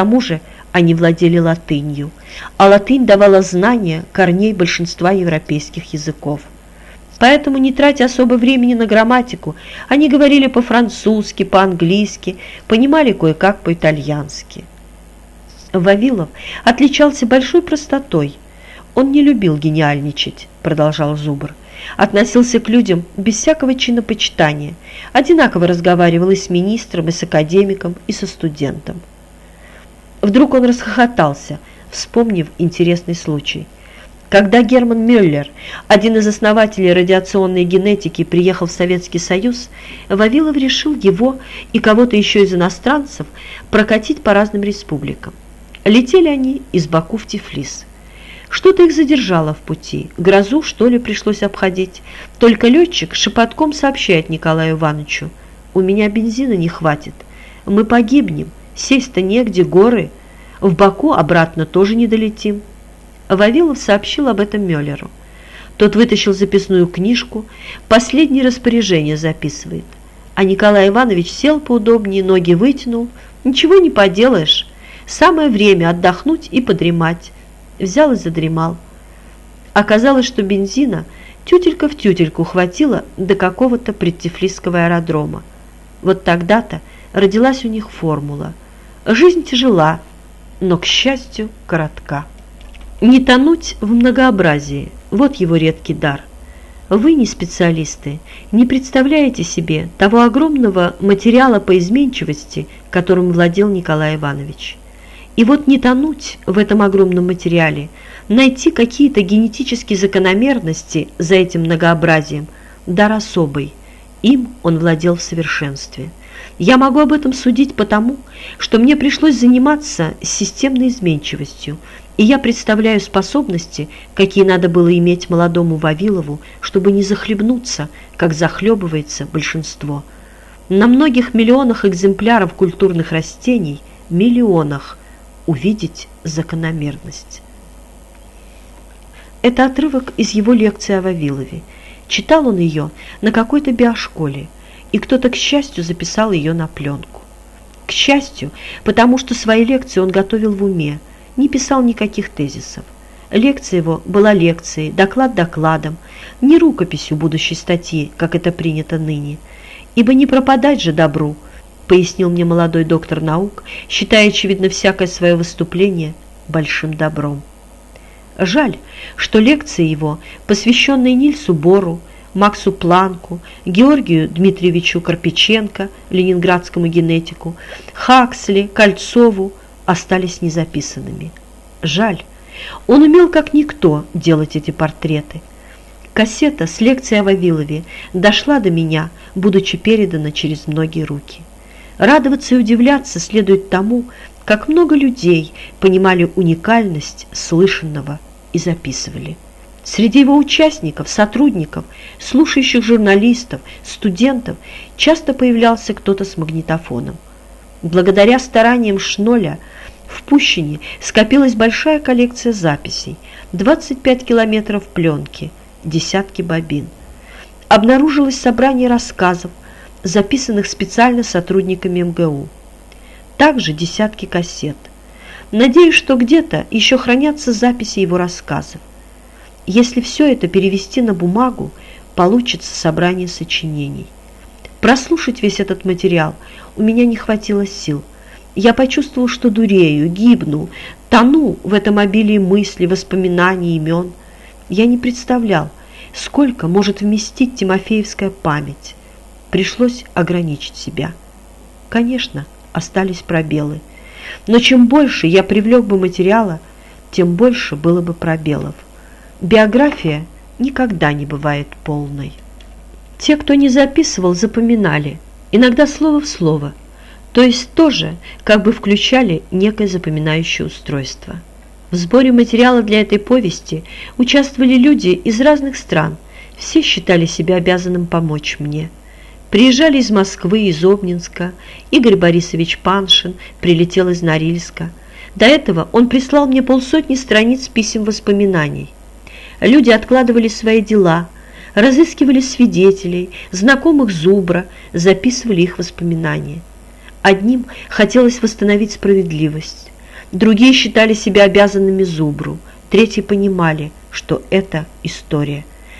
тому же они владели латынью, а латынь давала знания корней большинства европейских языков. Поэтому, не тратя особо времени на грамматику, они говорили по-французски, по-английски, понимали кое-как по-итальянски. Вавилов отличался большой простотой. Он не любил гениальничать, продолжал Зубр. Относился к людям без всякого чинопочитания, одинаково разговаривал и с министром, и с академиком, и со студентом. Вдруг он расхохотался, вспомнив интересный случай. Когда Герман Мюллер, один из основателей радиационной генетики, приехал в Советский Союз, Вавилов решил его и кого-то еще из иностранцев прокатить по разным республикам. Летели они из Баку в Тифлис. Что-то их задержало в пути. Грозу, что ли, пришлось обходить. Только летчик шепотком сообщает Николаю Ивановичу. «У меня бензина не хватит. Мы погибнем. Сесть-то негде, горы. В Баку обратно тоже не долетим». Вавилов сообщил об этом Мюллеру. Тот вытащил записную книжку, последнее распоряжение записывает. А Николай Иванович сел поудобнее, ноги вытянул. «Ничего не поделаешь. Самое время отдохнуть и подремать. Взял и задремал. Оказалось, что бензина тютелька в тютельку хватило до какого-то предтифлисского аэродрома. Вот тогда-то родилась у них формула. Жизнь тяжела, но, к счастью, коротка. Не тонуть в многообразии – вот его редкий дар. Вы, не специалисты, не представляете себе того огромного материала по изменчивости, которым владел Николай Иванович. И вот не тонуть в этом огромном материале, найти какие-то генетические закономерности за этим многообразием – дар особый. Им он владел в совершенстве. Я могу об этом судить потому, что мне пришлось заниматься системной изменчивостью, и я представляю способности, какие надо было иметь молодому Вавилову, чтобы не захлебнуться, как захлебывается большинство. На многих миллионах экземпляров культурных растений, миллионах, увидеть закономерность. Это отрывок из его лекции о Вавилове. Читал он ее на какой-то биошколе, и кто-то, к счастью, записал ее на пленку. К счастью, потому что свои лекции он готовил в уме, не писал никаких тезисов. Лекция его была лекцией, доклад докладом, не рукописью будущей статьи, как это принято ныне. Ибо не пропадать же добру – пояснил мне молодой доктор наук, считая, очевидно, всякое свое выступление большим добром. Жаль, что лекции его, посвященные Нильсу Бору, Максу Планку, Георгию Дмитриевичу Карпиченко, ленинградскому генетику, Хаксли, Кольцову, остались незаписанными. Жаль, он умел как никто делать эти портреты. Кассета с лекцией о Вавилове дошла до меня, будучи передана через многие руки. Радоваться и удивляться следует тому, как много людей понимали уникальность слышанного и записывали. Среди его участников, сотрудников, слушающих журналистов, студентов часто появлялся кто-то с магнитофоном. Благодаря стараниям Шноля в Пущине скопилась большая коллекция записей, 25 километров пленки, десятки бобин. Обнаружилось собрание рассказов, записанных специально сотрудниками МГУ. Также десятки кассет. Надеюсь, что где-то еще хранятся записи его рассказов. Если все это перевести на бумагу, получится собрание сочинений. Прослушать весь этот материал у меня не хватило сил. Я почувствовал, что дурею, гибну, тону в этом обилии мыслей, воспоминаний, имен. Я не представлял, сколько может вместить Тимофеевская память пришлось ограничить себя. Конечно, остались пробелы. Но чем больше я привлек бы материала, тем больше было бы пробелов. Биография никогда не бывает полной. Те, кто не записывал, запоминали, иногда слово в слово, то есть тоже как бы включали некое запоминающее устройство. В сборе материала для этой повести участвовали люди из разных стран, все считали себя обязанным помочь мне – Приезжали из Москвы, из Обнинска. Игорь Борисович Паншин прилетел из Норильска. До этого он прислал мне полсотни страниц писем воспоминаний. Люди откладывали свои дела, разыскивали свидетелей, знакомых Зубра, записывали их воспоминания. Одним хотелось восстановить справедливость, другие считали себя обязанными Зубру, третьи понимали, что это история.